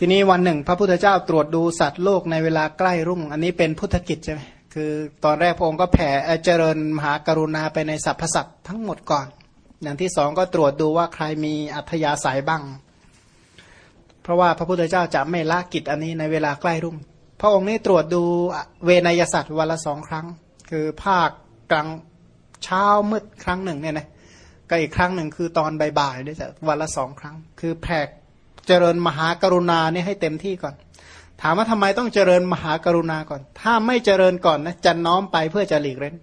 ทีนี้วันหนึ่ง พระพุทธเจ้าตรวจดูสัตว์โลกในเวลาใกล้รุ่ง อันนี้เป็นพุทธกิจใช่ไหมคือตอนแรกพระองค์ก็แผ่เจริญมหากรุณาไปในสรรพสัตว์ทั้งหมดก่อน อย่างที่สองก็ตรวจดูว่าใครมีอัธยาศัยบ้าง เพราะว่าพระพุทธเจ้าจะไม่ละกิจอันนี้ในเวลาใกล้รุ่ง พระองค์นี้ตรวจดูเวนยสัตว์วันละสองครั้ง คือภาคกลางเช้ามืดครั้งหนึ่งเนี่ยนะก็อีกครั้งหนึ่งคือตอนบ่ายๆด้วยจ้ะวันละสองครั้ง คือแผ่ เจริญมหากรุณาเนี่ยให้เต็มที่ก่อน ถามว่าทำไมต้องเจริญมหากรุณาก่อน ถ้าไม่เจริญก่อนนะจะน้อมไปเพื่อจะหลีกเล่น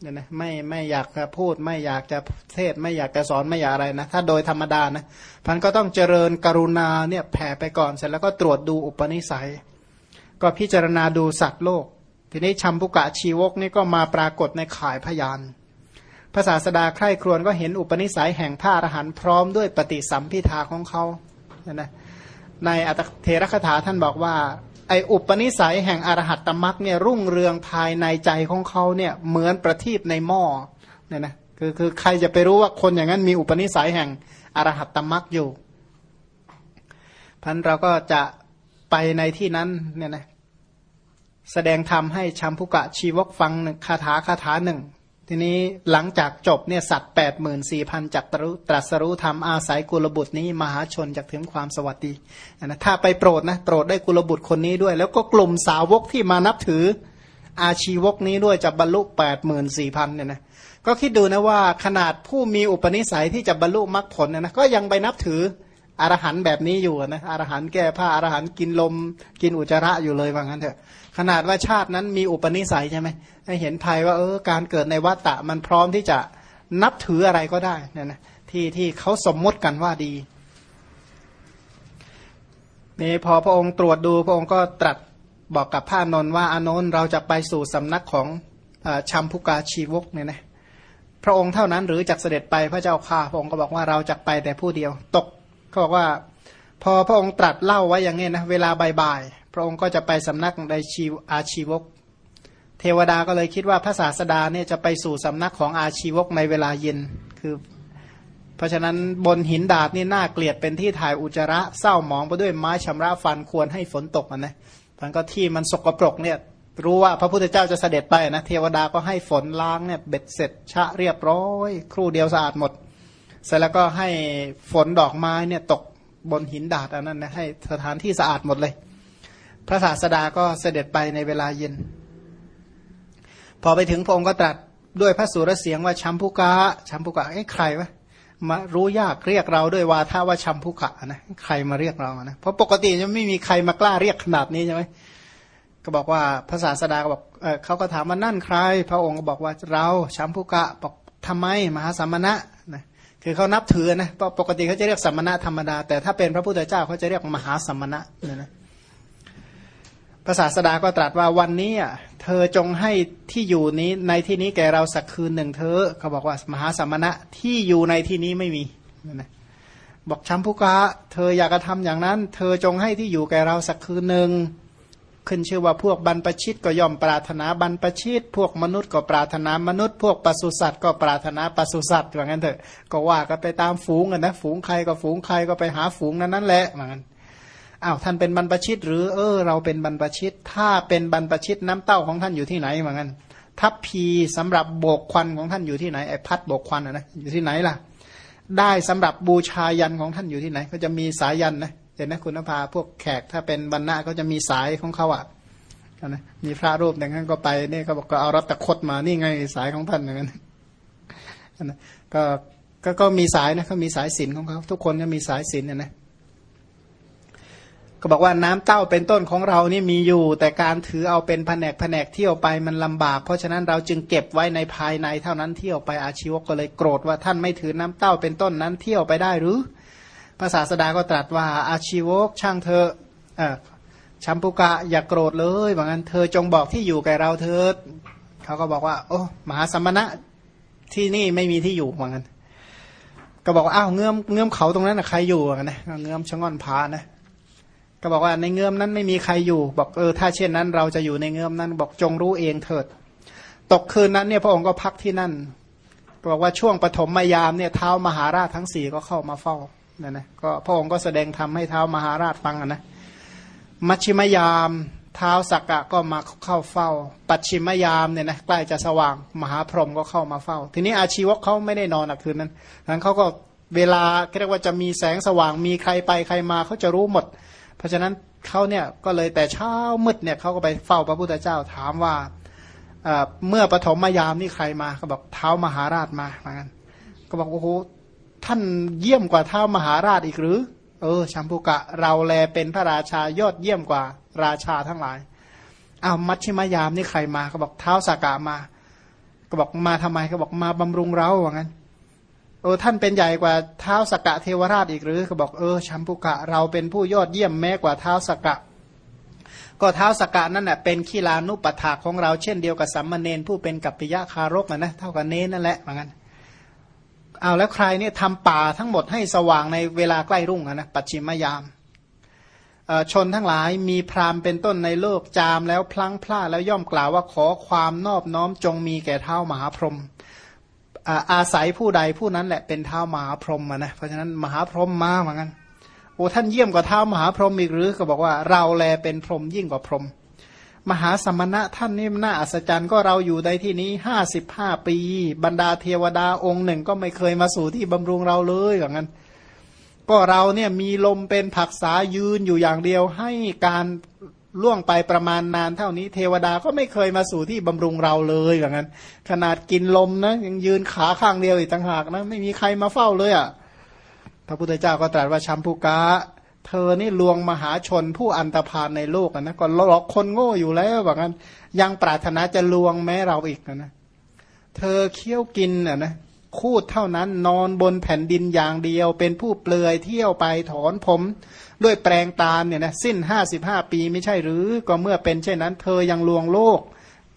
เนี่ยนะไม่ไม่อยากจะพูด ไม่อยากจะเทศไม่อยากจะสอนไม่อยากอะไรนะ ถ้าโดยธรรมดานะพันก็ต้องเจริญกรุณาเนี่ยแผ่ไปก่อนเสร็จแล้วก็ตรวจดูอุปนิสัย ก็พิจารณาดูสัตว์โลก ทีนี้ชัมพุกะชีวกนี่ก็มาปรากฏในข่ายพยานภาษาสดาใคร่ครวญก็เห็นอุปนิสัยแห่งพระอรหันต์พร้อมด้วยปฏิสัมพิทาของเขา นะในอัตเทรคถาท่านบอกว่า ไออุปนิสัยแห่งอรหัตตมักเนี่ยรุ่งเรืองภายในใจของเขาเนี่ยเหมือนประทีปในหม้อเนี่ยนะคือคือใครจะไปรู้ว่าคนอย่างนั้นมีอุปนิสัยแห่งอรหัตตมักอยู่พันเราก็จะไปในที่นั้นเนี่ยนะแสดงธรรมให้ชัมพุกะชีวกฟังคาถาคาถาหนึ่ง ทีนี้หลังจากจบเนี่ยสัตว์แปดหมื่นสี่พันจากตรัสรู้ธรรมอาศัยกุลบุตรนี้ มหาชนจากถึงความสวัสดีนะถ้าไปโปรดนะโปรดได้กุลบุตรคนนี้ด้วย แล้วก็กลุ่มสาวกที่มานับถืออาชีวกนี้ด้วยจะบรรลุแปดหมื่นสี่พันเนี่ยนะก็คิดดูนะว่าขนาดผู้มีอุปนิสัยที่จะบรรลุมรรคผลนะก็ยังไปนับถืออรหันแบบนี้อยู่นะอรหันแก้ผ้าอรหันกินลม กินอุจจาระอยู่เลยว่างั้นเถอะ ขนาดว่าชาตินั้นมีอุปนิสัยใช่ไหมให้เห็นภัยว่าเออการเกิดในวัฏฏะมันพร้อมที่จะนับถืออะไรก็ได้นี่นะที่ที่เขาสมมติกันว่าดีนี่พอพระองค์ตรวจดูพระองค์ก็ตรัสบอกกับพระนนท์ว่าอานนท์เราจะไปสู่สำนักของชัมพุกาชีวกเนี่ยนะพระองค์เท่านั้นหรือจักเสด็จไปพระเจ้าข่าพระองค์ก็บอกว่าเราจะไปแต่ผู้เดียว ตกเขาบอกว่า พอพระองค์ตรัสเล่าไว้อย่างนี้นะเวลาบ่าย พระองค์ก็จะไปสำนักในชีอาชีวก เทวดาก็เลยคิดว่าพระศาสดาเนี่ยจะไปสู่สำนักของอาชีวกในเวลาเย็นคือ เพราะฉะนั้นบนหินดาดนี่น่าเกลียดเป็นที่ถ่ายอุจจาระเศร้าหมองไปด้วยไม้ชำระฟันควรให้ฝนตกนะมันก็ที่มันสกปรกเนี่ยรู้ว่าพระพุทธเจ้าจะเสด็จไปนะเทวดาก็ให้ฝนล้างเนี่ยเบ็ดเสร็จชะเรียบร้อย ครู่เดียวสะอาดหมด เสร็จแล้วก็ให้ฝนดอกไม้เนี่ยตกบนหินดาดอันนั้นนะให้สถานที่สะอาดหมดเลย พระศาสดาก็เสด็จไปในเวลาเย็น พอไปถึงพระองค์ก็ตรัสด้วยพระสุรเสียงว่าชัมพุกะชัมพุกะไอ้ใครวะมารู้ยากเรียกเราด้วยวาทาว่าชัมพุกะนะใครมาเรียกเรานะเพราะปกติจะไม่มีใครมากล้าเรียกขนาดนี้ใช่ไหมก็บอกว่าภาษาสดาก็บอกเอเขาก็ถามว่านั่นใคร พระองค์ก็บอกว่าเราชัมพุกะบอกทำไมมหาสัมมณะนะคือเขานับถือนะปกติเขาจะเรียกสัมมณะธรรมดา แต่ถ้าเป็นพระพุทธเจ้าเขาจะเรียกมหาสัมมณะเนี่ยนะ ภาษาสดาก็ตรัสว่าวันนี้เธอจงให้ที่อยู่นี้ในที่นี้แกเราสักคืนหนึ่งเธอเขาบอกว่ามหาสมณะที่อยู่ในที่นี้ไม่มีนะบอกชัมพุกะเธออยากกระทำอย่างนั้น เธอจงให้ที่อยู่แกเราสักคืนหนึ่งขึ้นชื่อว่าพวกบรรพชิตก็ย่อมปรารถนาบรรพชิต พวกมนุษย์ก็ปรารถนามนุษย์ พวกปศุสัตว์ก็ปรารถนาปศุสัตว์อย่างนั้นเถอะก็ว่ากันไปตามฝูงกันนะ ฝูงใครก็ฝูงใครก็ไปหาฝูงนั้นนั่นแหละเหมือนกัน อ้าวท่านเป็นบรรพชิต หรือ เออ เราเป็นบรรพชิต ถ้าเป็นบรรพชิตน้ำเต้าของท่านอยู่ที่ไหนเหมือนกันทัพพีสำหรับโบกควันของท่านอยู่ที่ไหนไอพัดโบกควันนะอยู่ที่ไหนล่ะ ได้สำหรับบูชายันของท่านอยู่ที่ไหน ก็จะมีสายยันนะเห็นไหมคุณนภาพวกแขกถ้าเป็นบรรณะก็จะมีสายของเขาอะนะมีพระรูปอย่างนั้นก็ไปนี่ก็บอกก็เอารัตะคดมานี่ไงสายของท่านอย่างนั้นนะก็ก็ก็มีสายนะเขามีสายสินของเขาทุกคนก็มีสายสินนะนะ ก็บอกว่าน้ำเต้าเป็นต้นของเรานี่มีอยู่ แต่การถือเอาเป็นแผนกแผนกเที่ยวไปมันลำบาก เพราะฉะนั้นเราจึงเก็บไว้ในภายในเท่านั้นเที่ยวไปอาชีวกก็เลยโกรธว่าท่านไม่ถือน้ำเต้าเป็นต้นนั้นเที่ยวไปได้หรือ ภาษาสดาก็ตรัสว่าอาชีวกช่างเธอเออชัมปุกะอย่ากโกรธเลยว่างั้นเธอจงบอกที่อยู่แก่เราเถิดเขาก็บอกว่า โอ้มหาสมณะที่นี่ไม่มีที่อยู่ว่างั้น ก็บอกว่าอ้าวเงื่อมเงื่อมเขาตรงนั้นนะใครอยู่กันนะเงื่อมชะง่อนผานะ ก็บอกว่าในเงื่อมนั้นไม่มีใครอยู่ บอกเออถ้าเช่นนั้น เราจะอยู่ในเงื่อมนั้น บอกจงรู้เองเถิด ตกคืนนั้นเนี่ยพระองค์ก็พักที่นั่นบอกว่าช่วงปฐมมยามเนี่ยเท้ามหาราชทั้งสี่ก็เข้ามาเฝ้านะนะก็พระองค์ก็แสดงธรรมให้เท้ามหาราชฟังนะมัชชิมยามเท้าสักกะก็มาเข้าเฝ้า ปัจฉิมยามเนี่ยนะใกล้จะสว่างมหาพรหมก็เข้ามาเฝ้า ทีนี้อาชีวกเขาไม่ได้นอนอคืนนั้นนั้นเขาก็เวลาเรียกว่าจะมีแสงสว่างมีใครไปใครมาเขาจะรู้หมด เพราะฉะนั้นเขาเนี่ยก็เลยแต่เช้ามืดเนี่ยเขาก็ไปเฝ้าพระพุทธเจ้าถามว่าเมื่อปฐมยามนี่ใครมาเขาบอกเท้ามหาราชมาเหมือนกันก็บอกโอ้โหท่านเยี่ยมกว่าเท้ามหาราชอีกหรือ เออชัมพูกะ เราแลเป็นพระราชายอดเยี่ยมกว่าราชาทั้งหลายอ้าวมัชชิมยามนี่ใครมาเขาบอกเท้าสากามา ก็บอกมาทำไมเขาบอกมาบำรุงเราว่างั้นเอ อท่านเป็นใหญ่กว่าเท้าสกกะเทวราชอีกหรือเขาบอกเออชัมพุกะเราเป็นผู้ยอดเยี่ยมแม้กว่าเท้าสกกะ ก็เท้าสกกะนั่นแหะเป็นขีลานุปถาของเราเช่นเดียวกับสัมมาเนนผู้เป็นกัปปิยะคารกนะเท่ากับเนนนั่นแหละเหมือนกันเอาแล้วใครเนี่ยทำป่าทั้งหมดให้สว่างในเวลาใกล้รุ่งนะปัจฉิมยามชนทั้งหลายมีพราหมณ์เป็นต้นในโลกจามแล้วพลั้งพลาดแล้วย่อมกล่าวว่าขอความนอบน้อมจงมีแก่เท้ามหาพรหม อาศัยผู้ใดผู้นั้นแหละเป็นเท้ามหาพรหมนะเพราะฉะนั้นมหาพรหมมาเหมือนกันโอ้ท่านเยี่ยมกว่าเท้ามหาพรหมอีกหรือก็บอกว่าเราแลเป็นพรหมยิ่งกว่าพรหมมหาสมณะท่านนี่น่าอัศจรรย์ก็เราอยู่ในที่นี้ห้าสิบห้าปี บรรดาเทวดาองค์หนึ่งก็ไม่เคยมาสู่ที่บำรุงเราเลยอย่างนั้น ก็เราเนี่ยมีลมเป็นผักษายืนอยู่อย่างเดียวให้การ ล่วงไปประมาณนานเท่านี้ เทวดาก็ไม่เคยมาสู่ที่บำรุงเราเลยอย่างนั้น ขนาดกินลมนะยังยืนขาข้างเดียวอีกต่างหากนะไม่มีใครมาเฝ้าเลยอะ่ะพระพุทธเจ้าก็ตรัสว่าชัมพูกะเธอนี่ลวงมหาชนผู้อันตรพานในโลกนะก็หลอกคนโง่อยู่แล้วแบบนั้นยังปรารถนาจะลวงแม้เราอีกนะเธอเคี้ยวกินอะนะ คูดเท่านั้นนอนบนแผ่นดินอย่างเดียว เป็นผู้เปลือยเที่ยวไปถอนผม ด้วยแปลงตาเนี่ยนะสิ้นห้าสิบห้าปีไม่ใช่หรือก็เมื่อเป็นเช่นนั้น เธอยังลวงโลก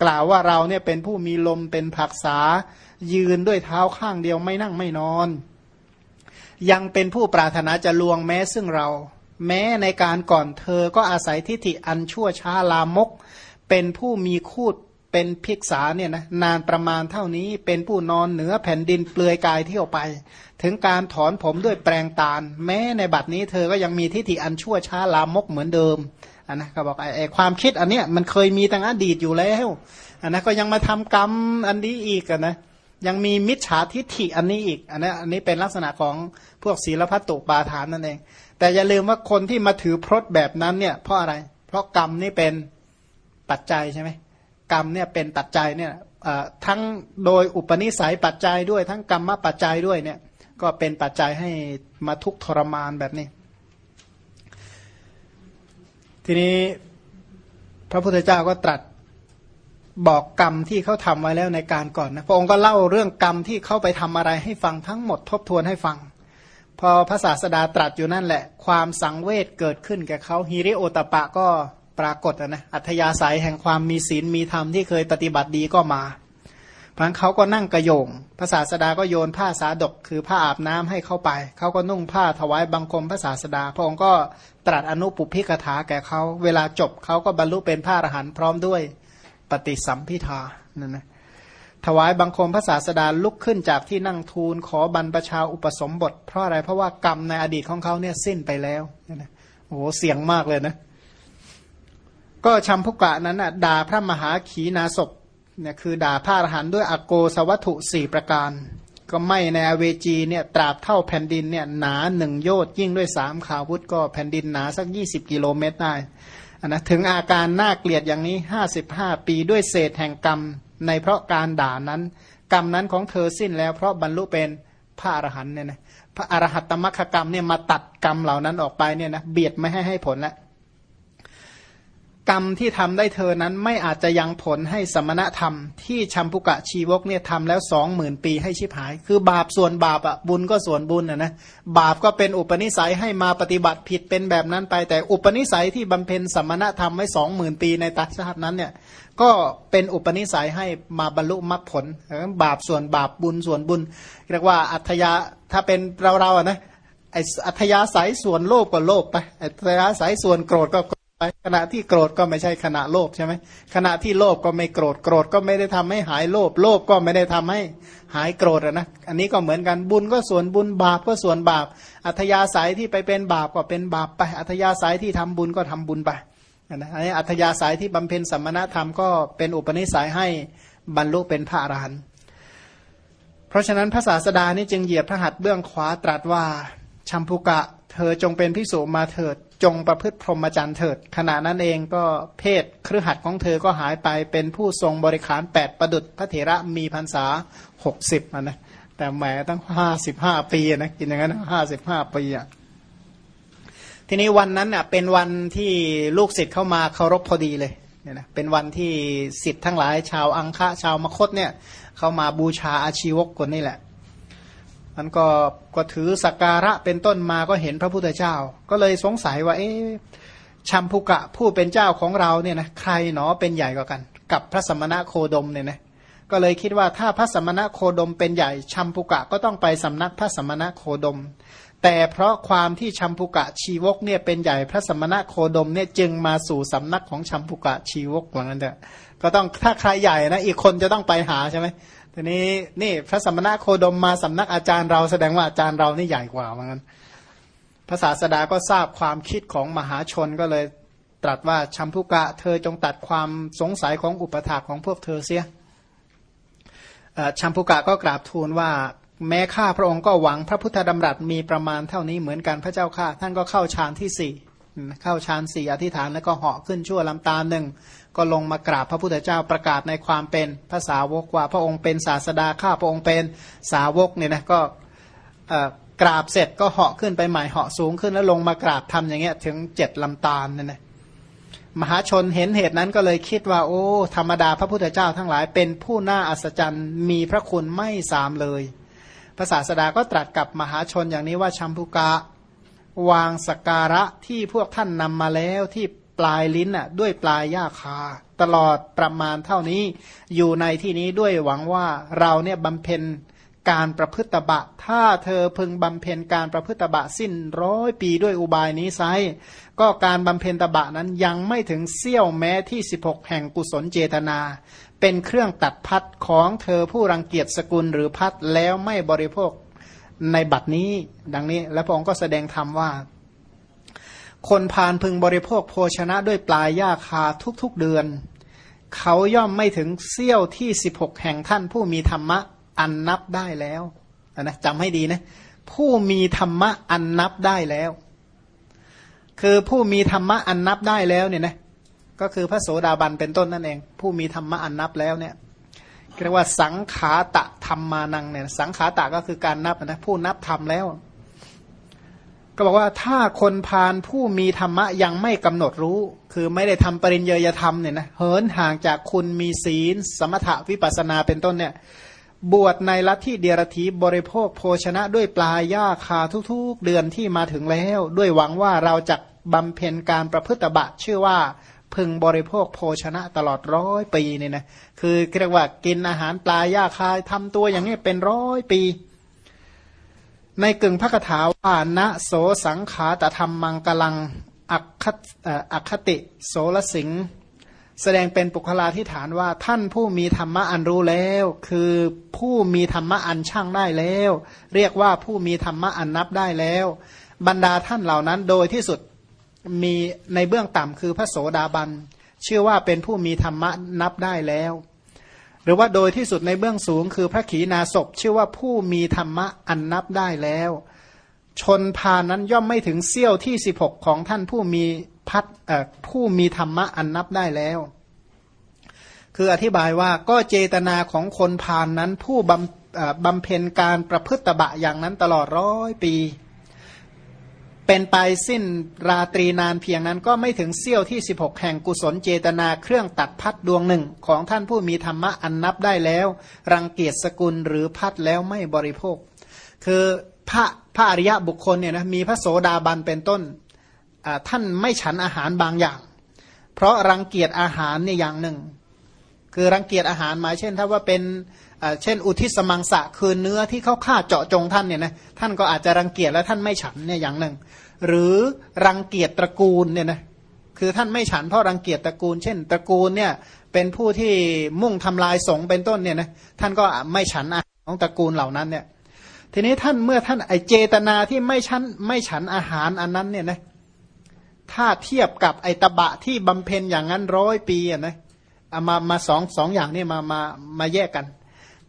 กล่าวว่าเราเนี่ยเป็นผู้มีลมเป็นผักษา ยืนด้วยเท้าข้างเดียวไม่นั่งไม่นอน ยังเป็นผู้ปรารถนาจะลวงแม้ซึ่งเรา แม้ในการก่อนเธอก็อาศัยทิฏฐิอันชั่วช้าลามก เป็นผู้มีคูด เป็นภิกษาเนี่ยนะนานประมาณเท่านี้เป็นผู้นอนเหนือแผ่นดินเปลือยกายเที่ยวไป ถึงการถอนผมด้วยแปลงตาล แม้ในบัดนี้เธอก็ยังมีทิฏฐิอันชั่วช้าลามกเหมือนเดิมอันนะก็บอกไอ้ความคิดอันเนี้ยมันเคยมีตั้งอดีตอยู่แล้วอันนะก็ยังมาทำกรรมอันนี้อีกนะยังมีมิจฉาทิฏฐิอันนี้อีกอันนี้อันนี้เป็นลักษณะของพวกศีลพัตตุปาทานนั่นเอง แต่อย่าลืมว่าคนที่มาถือพรตแบบนั้นเนี่ยเพราะอะไร เพราะกรรมนี่เป็นปัจจัยใช่ไหม กรรมเนี่ยเป็นปัจจัยเนี่ยทั้งโดยอุปนิสัยปัจจัยด้วย ทั้งกรรมปัจจัยด้วยเนี่ยก็เป็นปัจจัยให้มาทุกทรมานแบบนี้ ทีนี้พระพุทธเจ้าก็ตรัสบอกกรรมที่เขาทำไว้แล้วในการก่อนนะพระองค์ก็เล่าเรื่องกรรมที่เขาไปทำอะไรให้ฟังทั้งหมดทบทวนให้ฟัง พอพระศาสดาตรัสอยู่นั่นแหละ ความสังเวชเกิดขึ้นแก่เขาฮิริโอตปะก็ ปรากฏนะอัธยาศัยแห่งความมีศีลมีธรรมที่เคยปฏิบัติดีก็มาพังเขาก็นั่งกระโยงพระศาสดาก็โยนผ้าสาดก คือผ้าอาบน้ำให้เข้าไป เขาก็นุ่งผ้าถวายบังคมพระศาสดา พระองค์ก็ตรัสอนุปุพิกถาแก่เขา เวลาจบเขาก็บรรลุเป็นพระอรหันต์พร้อมด้วยปฏิสัมพิทานั่นนะถวายบังคมพระศาสดาลุกขึ้นจากที่นั่งทูลขอบรรพชาอุปสมบท เพราะอะไรเพราะว่ากรรมในอดีตของเขาเนี่ยสิ้นไปแล้วนะโอ้โหเสียงมากเลยนะ ก็ชัมพุกะนั้นด่าพระมหาขีนาศพเนี่ยคือด่าพระอรหันต์ด้วยอโกสวัตถุสี่ประการ ก็ไม่ในอเวจีเนี่ยตราบเท่าแผ่นดินเนี่ยหนาหนึ่งโยชยิ่งด้วยสามขาวุธก็แผ่นดินหนาสักยี่สิบกิโลเมตรได้นนะถึงอาการน่าเกลียดอย่างนี้ห้าสิบห้าปีด้วยเศษแห่งกรรม ในเพราะการด่านั้น กรรมนั้นของเธอสิ้นแล้วเพราะบรรลุเป็นพระอรหันต์เนี่ยนะพระอรหัตตมรรคกรรมเนี่ยมาตัดกรรมเหล่านั้นออกไปเนี่ยนะเบียดไม่ให้ให้ผลแล้ว กรรมที่ทำได้เธอนั้นไม่อาจจะยังผลให้สมณธรรม ที่ชัมพุกะชีวกเนี่ยทำแล้วสองหมื่นปีให้ชิบหาย คือบาปส่วนบาปอะบุญก็ส่วนบุญอะนะบาปก็เป็นอุปนิสัยให้มาปฏิบัติผิดเป็นแบบนั้นไป แต่อุปนิสัยที่บำเพ็ญสมณธรรมไว้สองหมื่นปีในตัชาตินั้นเนี่ยก็เป็นอุปนิสัยให้มาบรรลุมรรคผล บาปส่วนบาปบุญส่วนบุญเรียกว่าอัธยาถ้าเป็นเราเราอะนะไออัธยาศัยส่วนโลภก็โลภไปอัธยาศัยส่วนโกรธก็ ขณะที่โกรธก็ไม่ใช่ขณะโลภใช่ไหมขณะที่โลภก็ไม่โกรธโกรธก็ไม่ได้ทำให้หายโลภโลภก็ไม่ได้ทำให้หายโกรธนะอันนี้ก็เหมือนกันบุญก็ส่วนบุญบาปก็ส่วนบาป อัธยาศัยที่ไปเป็นบาปก็เป็นบาปไป อัธยาศัยที่ทำบุญก็ทำบุญไปนะอันนี้อัธยาศัยที่บำเพ็ญสัมมณธรรมก็เป็นอุปนิสัยให้บรรลุเป็นพระอรหันต์เพราะฉะนั้นพระศาสดานี่จึงเหยียบพระหัตถ์เบื้องขวาตรัสว่าชัมพุกะ เธอจงเป็นพิสูจมาเถิด จงประพฤติพรหมจรรย์เถิด ขณะนั้นเองก็เพศครือหัดของเธอก็หายไปเป็นผู้ทรงบริขารแปดประดุษพระเถระมีพรรษาหกสิบนะแต่แหมตั้งห้าสิบห้าปีนะกินอย่างนั้นห้าสิบห้าปีอะทีนี้วันนั้นอะเป็นวันที่ลูกศิษย์เข้ามาเคารพพอดีเลยเนี่ยนะเป็นวันที่ศิษย์ทั้งหลายชาวอังคะชาวมคตเนี่ย เข้ามาบูชาอาชีวกคนนี่แหละ มันก็ก็ถือสักการะเป็นต้นมาก็เห็นพระพุทธเจ้า ก็เลยสงสัยว่า เอ๊ะชัมพุกะผู้เป็นเจ้าของเราเนี่ยนะใครหนอเป็นใหญ่กว่ากัน กับพระสมณะโคดมเนี่ยนะก็เลยคิดว่าถ้าพระสมณะโคดมเป็นใหญ่ชัมพุกะก็ต้องไปสำนักพระสมณะโคดม แต่เพราะความที่ชัมพุกะชีวกเนี่ยเป็นใหญ่พระสมณะโคดมเนี่ยจึงมาสู่สำนักของชัมพุกะชีวกเหมือนกันเถอะก็ต้องถ้าใครใหญ่นะอีกคนจะต้องไปหาใช่ไหม ทีนี้นี่พระสมณะโคดมมาสำนักอาจารย์เราแสดงว่าอาจารย์เรานี่ใหญ่กว่าเหมือนกันภาษาสดาก็ทราบความคิดของมหาชนก็เลยตรัสว่าชัมพุกะ เธอจงตัดความสงสัยของอุปถาของพวกเธอเสียชัมพุกะก็กราบทูลว่าแม้ข้าพระองค์ก็หวังพระพุทธดำรัสมีประมาณเท่านี้เหมือนกันพระเจ้าข้าท่านก็เข้าฌานที่สี่ เข้าฌานสี่อธิษฐานแล้วก็เหาะขึ้นชั่วลำตาหนึ่งก็ลงมากราบพระพุทธเจ้าประกาศในความเป็นภาษาวกว่าพระองค์เป็นศาสดาข้าพระองค์เป็นสาวกเนี่ยนะก็กราบเสร็จก็เหาะขึ้นไปใหม่เหาะสูงขึ้นแล้วลงมากราบทำอย่างเงี้ยถึงเจ็ดลำตาลเนี่ยนะมหาชนเห็นเหตุนั้นก็เลยคิดว่า โอ้ ธรรมดาพระพุทธเจ้าทั้งหลายเป็นผู้น่าอัศจรรย์มีพระคุณไม่สามเลยภาษาสดาก็ตรัสกับมหาชนอย่างนี้ว่าชัมพุกะ วางสการะที่พวกท่านนำมาแล้วที่ปลายลิ้นอะด้วยปลายย่าคา ตลอดประมาณเท่านี้อยู่ในที่นี้ด้วยหวังว่าเราเนี่ยบำเพ็ญการประพฤติบะ ถ้าเธอพึงบำเพ็ญการประพฤติบะสิ้นร้อยปีด้วยอุบายนี้ไซก็การบำเพ็ญตบะนั้นยังไม่ถึงเสี้ยวแม้ที่ 16 แห่งกุศลเจตนา เป็นเครื่องตัดพัดของเธอผู้รังเกียจสกุลหรือพัดแล้วไม่บริโภค ในบัดนี้ ดังนี้ และพระองค์ก็แสดงธรรมว่า คนพานพึงบริโภคโภชนะด้วยปลายหญ้าคาทุกๆเดือน เขาย่อมไม่ถึงเซี่ยวที่สิบหกแห่งท่านผู้มีธรรมะอันนับได้แล้วนะจำให้ดีนะ ผู้มีธรรมะอันนับได้แล้ว คือผู้มีธรรมะอันนับได้แล้วเนี่ยนะก็คือพระโสดาบันเป็นต้นนั่นเอง ผู้มีธรรมะอันนับแล้วเนี่ย เรียกว่าสังขาตะธรรมมานังเนี่ยสังขาตะก็คือการนับนะผู้นับธรรมแล้ว ก็บอกว่าถ้าคนพาลผู้มีธรรมะยังไม่กำหนดรู้ คือไม่ได้ทำปริญญาธรรมเนี่ยนะเหินห่างจากคุณมีศีล สมถะวิปัสนาเป็นต้นเนี่ยบวชในลัทธิเดียรถีบริโภคโภชนะด้วยปลาหญ้าคาทุกๆ เดือนที่มาถึงแล้ว ด้วยหวังว่าเราจะบำเพ็ญการประพฤติบะชื่อว่า พึงบริโภคโภชนะตลอดร้อยปีเนี่ยนะคือเรียกว่ากินอาหารปลาหญ้าคายทำตัวอย่างนี้เป็นร้อยปี ในกึ่งพระคาถาว่าณโสสังขาตธรรมมังกลังอักคอักคติโสลสิงแสดงเป็นปุคลาที่ฐานว่าท่านผู้มีธรรมะอันรู้แล้ว คือผู้มีธรรมะอันช่างได้แล้ว เรียกว่าผู้มีธรรมะอันนับได้แล้ว บรรดาท่านเหล่านั้นโดยที่สุด มีในเบื้องต่ำคือพระโสดาบันเชื่อว่าเป็นผู้มีธรรมะนับได้แล้ว หรือว่าโดยที่สุดในเบื้องสูง คือพระขีณาสพชื่อว่าผู้มีธรรมะอันนับได้แล้ว ชนพานั้นย่อมไม่ถึงเสี้ยวที่สิบหกของท่านผู้มีพัดผู้มีธรรมะอันนับได้แล้ว คืออธิบายว่าก็เจตนาของคนพานนั้นผู้บำบำเพ็ญการประพฤติบะอย่างนั้นตลอดร้อยปี เป็นไปสิ้นราตรีนานเพียงนั้นก็ไม่ถึงเสี้ยวที่ 16 แห่งกุศลเจตนาเครื่องตัดพัดดวงหนึ่ง ของท่านผู้มีธรรมะอันนับได้แล้ว รังเกียจสกุลหรือพัดแล้วไม่บริโภค คือพระพระอริยะบุคคลเนี่ยนะมีพระโสดาบันเป็นต้นท่านไม่ฉันอาหารบางอย่าง เพราะรังเกียจอาหารเนี่ยอย่างหนึ่ง คือรังเกียจอาหารหมายเช่น ถ้าว่าเป็นเช่น อุทิศมังสะคือเนื้อที่เขาฆ่าเจาะจงท่านเนี่ยนะท่านก็อาจจะรังเกียจและท่านไม่ฉันเนี่ยอย่างหนึ่ง หรือรังเกียจตระกูลเนี่ยนะคือท่านไม่ฉันเพราะรังเกียจตระกูล เช่น ตระกูลเนี่ยเป็นผู้ที่มุ่งทำลายสงเป็นต้นเนี่ยนะท่านก็ไม่ฉันอาหารของตระกูลเหล่านั้นเนี่ยทีนี้ท่านเมื่อท่านไอเจตนาที่ไม่ฉันไม่ฉันอาหารอันนั้นเนี่ยนะถ้าเทียบกับไอตบะที่บำเพ็ญอย่างนั้นร้อยปีอะนะเอามามาสองสองอย่างนี่มามามาแยกกัน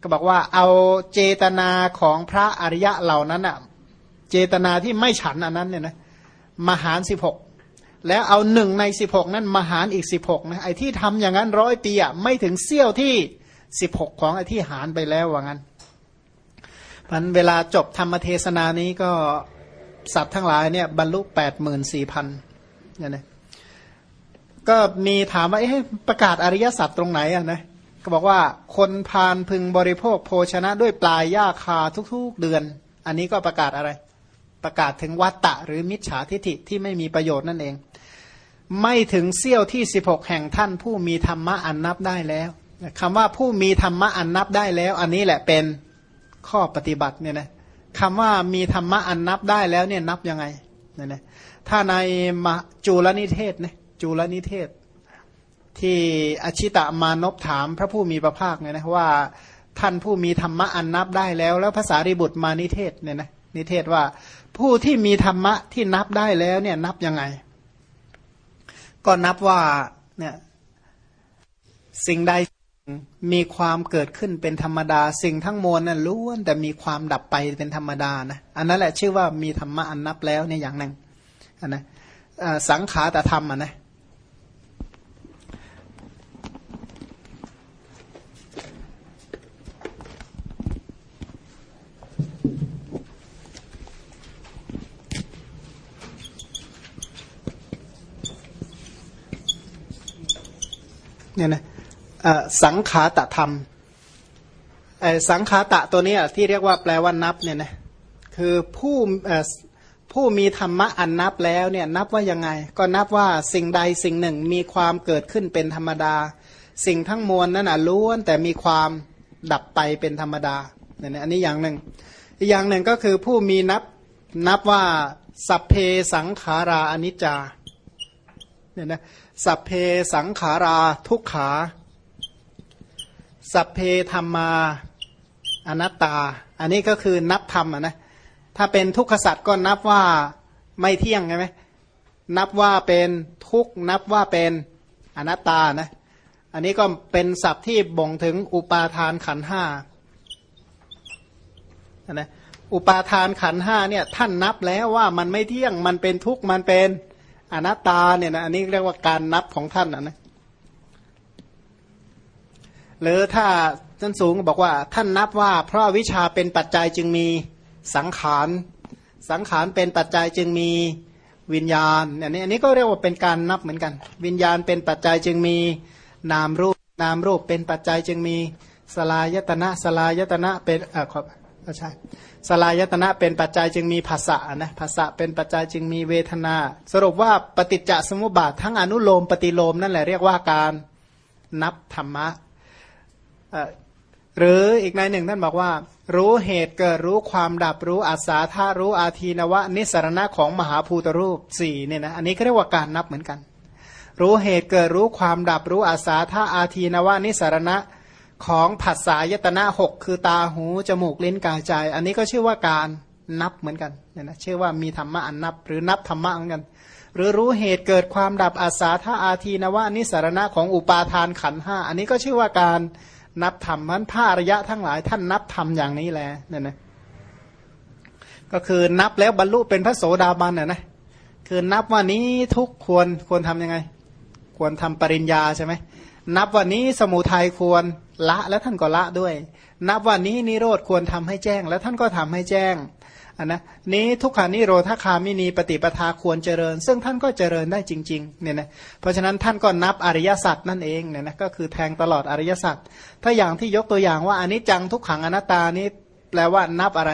ก็บอกว่าเอาเจตนาของพระอริยะเหล่านั้นอะเจตนาที่ไม่ฉันอันนั้นเนี่ยนะ มหารสิบหกแล้วเอาหนึ่งในสิบหกนั้นมหารอีกสิบหกนะไอ้ที่ทำอย่างนั้นร้อยปีอะไม่ถึงเสี้ยวที่สิบหกของไอ้ที่หารไปแล้วว่างั้นมันเวลาจบธรรมเทศนานี้ก็สัตว์ทั้งหลายเนี่ยบรรลุแปดหมื่นสี่พันเนี่ยนะก็มีถามว่าเอ๊ะประกาศอริยสัจตรงไหนอะนะก็บอกว่าคนพานพึงบริโภคโภชนะด้วยปลายหญ้าคาทุกๆเดือน อันนี้ก็ประกาศอะไร ประกาศถึงวัตตะหรือมิจฉาทิฐิที่ไม่มีประโยชน์นั่นเอง ไม่ถึงเสี้ยวที่สิบหกแห่งท่านผู้มีธรรมะอันนับได้แล้วคำว่าผู้มีธรรมะอันนับได้แล้ว อันนี้แหละเป็นข้อปฏิบัติเนี่ยนะคำว่ามีธรรมะอันนับได้แล้วเนี่ยนับยังไงเนี่ยนะถ้าในมจูลนิเทศนะจูลนิเทศ ที่อชิตามานพถามพระผู้มีพระภาคเนี่ยนะว่าท่านผู้มีธรรมะอันนับได้แล้ว แล้วภาษาริบุตรมานิเทศเนี่ยนะ นิเทศว่า ผู้ที่มีธรรมะที่นับได้แล้วเนี่ยนับยังไง ก็นับว่าเนี่ยสิ่งใดมีความเกิดขึ้นเป็นธรรมดา สิ่งทั้งมวลนั้นล้วนแต่มีความดับไปเป็นธรรมดานะอันนั้นแหละชื่อว่ามีธรรมะอันนับแล้วเนี่ยอย่างหนึ่งอันนะสังขารแต่ธรรมอะนะ เนี่ยนะสังขาตธรรมสังขาตะตัวนี้ที่เรียกว่าแปลว่านับเนี่ยนะคือผู้ผู้มีธรรมะอันนับแล้วเนี่ยนับว่ายังไง ก็นับว่าสิ่งใดสิ่งหนึ่งมีความเกิดขึ้นเป็นธรรมดา สิ่งทั้งมวลนั้นอะล้วนแต่มีความดับไปเป็นธรรมดาเนี่ยอันนี้อย่างหนึ่งอีกอย่างหนึ่งก็คือผู้มีนับนับว่าสัพเพสังขาราอนิจจาเนี่ยนะ สัพเพสังขาราทุกขา สัพเพธรรมาอนัตตา อันนี้ก็คือนับธรรมนะ ถ้าเป็นทุกขสัตว์ก็นับว่าไม่เที่ยงใช่ไหมนับว่าเป็นทุกนับว่าเป็นอนัตตานะ อันนี้ก็เป็นศัพท์ที่บ่งถึงอุปาทานขันห้านะ อุปาทานขันห้าเนี่ยท่านนับแล้วว่ามันไม่เที่ยง มันเป็นทุกข์ มันเป็น อนัตตาเนี่ยนะอันนี้เรียกว่าการนับของท่านนะหรือถ้าท่านสูงบอกว่าท่านนับว่า เพราะวิชาเป็นปัจจัยจึงมีสังขาร สังขารเป็นปัจจัยจึงมีวิญญาณอันนี้อันนี้ก็เรียกว่าเป็นการนับเหมือนกัน วิญญาณเป็นปัจจัยจึงมีนามรูป นามรูปเป็นปัจจัยจึงมีสลายตนะสลายตนะเป็นอ่าขอบ ก็ใช่สลายตนะเป็นปัจจัยจึงมีภาษะนะภาษะเป็นปัจจัยจึงมีเวทนา สรุปว่าปฏิจจสมุปบาททั้งอนุโลมปฏิโลมนั่นแหละเรียกว่าการนับธรรมะหรืออีกในหนึ่งท่านบอกว่า รู้เหตุเกิดรู้ความดับรู้อาสาธารู้อาทีนวะ นิสรณะของมหาภูตรูปสี่เนี่ยนะอันนี้ก็เรียกว่าการนับเหมือนกัน รู้เหตุเกิดรู้ความดับรู้อาสาธาอาทีนวะ นิสรณะ ของผัสสายตนะหกคือตาหูจมูกลิ้นกายใจ อันนี้ก็ชื่อว่าการนับเหมือนกันเนี่ยนะชื่อว่ามีธรรมะอันนับ หรือนับธรรมะเหมือนกัน หรือรู้เหตุเกิดความดับอาสาธาอาทีนวะนิสารณะของอุปาทานขันห้าอันนี้ก็ชื่อว่าการนับธรรมมันผ้าระยะทั้งหลายท่านนับธรรมอย่างนี้แหละเนี่ยนะก็คือนับแล้วบรรลุเป็นพระโสดาบันน่ะนะคือนับว่านี้ทุกควรควรทํำยังไง ควรทำปริญญาใช่ไหมนับว่านี้สมุทัยควรละแล้วท่านก็ละด้วย นับว่านี้นิโรธควรทำให้แจ้ง แล้วท่านก็ทำให้แจ้งอันนะนี้ทุกขานิโรธคามินีปฏิปทาควรเจริญ ซึ่งท่านก็เจริญได้จริงๆเนี่ยนะเพราะฉะนั้นท่านก็นับอริยสัจนั่นเองเนี่ยนะก็คือแทงตลอดอริยสัจถ้าอย่างที่ยกตัวอย่างว่าอันนี้จังทุกขังอนัตตานี้แปลว่านับอะไร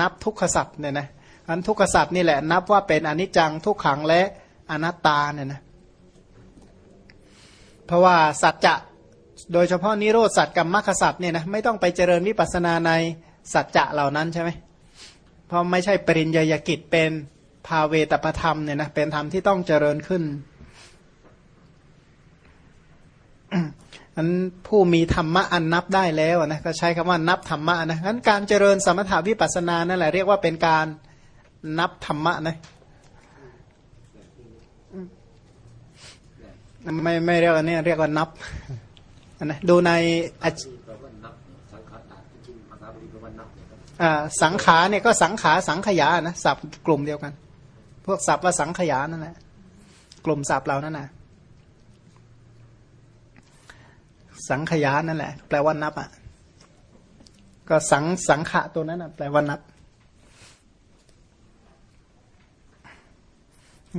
นับทุกขสัจเนี่ยนะอันทุกขสัจนี่แหละนับว่าเป็นอนิจจังทุกขังและอนัตตาเนี่ยนะเพราะว่าสัจจะ โดยเฉพาะนิโรธสัตว์กับมรรคสัตว์เนี่ยนะไม่ต้องไปเจริญวิปัสนาในสัจจะเหล่านั้นใช่ไหมเพราะไม่ใช่ปริญญากิจเป็นภาเวตประธรรมเนี่ยนะเป็นธรรมที่ต้องเจริญขึ้นอันผู้มีธรรมะอันนับได้แล้วนะก็ใช้คำว่านับธรรมะนะงั้นการเจริญสมถาวิปัสสนานั่นแหละเรียกว่าเป็นการนับธรรมะนะไม่ไม่เรียกว่านี้เรียกว่านับ นะดูในสังขารเนี่ยครับอ่าสังขาเนี่ยก็สังขาสังขยานะศัพท์กลุ่มเดียวกัน พวกศัพท์ว่าสังขยานั่นแหละกลุ่มศัพท์เรานั่นแหละสังขยานั่นแหละ แปลว่านับอะก็สังสังขะตัวนั้นอะแปลว่านับ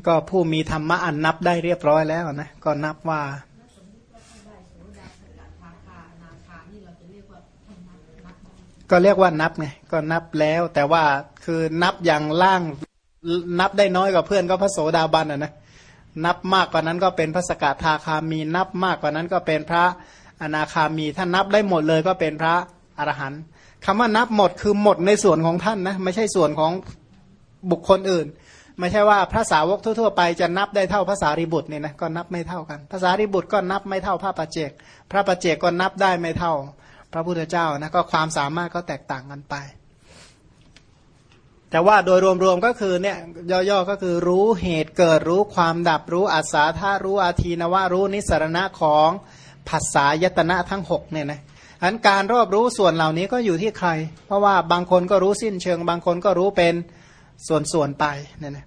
ก็ผู้มีธรรมะอันนับได้เรียบร้อยแล้วนะก็นับว่า ก็เรียกว่านับไงก็นับแล้ว แต่ว่าคือนับอย่างล่างนับได้น้อยกว่าเพื่อนก็พระโสดาบันอะนะนับมากกว่านั้นก็เป็นพระสกทาคามี นับมากกว่านั้นก็เป็นพระอนาคามี ถ้านับได้หมดเลยก็เป็นพระอรหันต์คำว่านับหมดคือหมดในส่วนของท่านนะไม่ใช่ส่วนของบุคคลอื่น ไม่ใช่ว่าพระสาวกทั่วๆไปจะนับได้เท่าภาษาริบุตรเนี่ยนะก็นับไม่เท่ากันภาษาริบุตรก็นับไม่เท่าพระปัจเจก พระปัจเจกก็นับได้ไม่เท่า พระพุทธเจ้านะก็ความสามารถก็แตกต่างกันไป แต่ว่าโดยรวมๆก็คือเนี่ยย่อๆก็คือรู้เหตุเกิดรู้ความดับรู้อัศาธารู้อาทีนวะรู้นิสรณะของภาษายตนะทั้งหกเนี่ยนะอันการรอบรู้ส่วนเหล่านี้ก็อยู่ที่ใคร เพราะว่าบางคนก็รู้สิ้นเชิง บางคนก็รู้เป็นส่วนๆไปเนี่ยนะ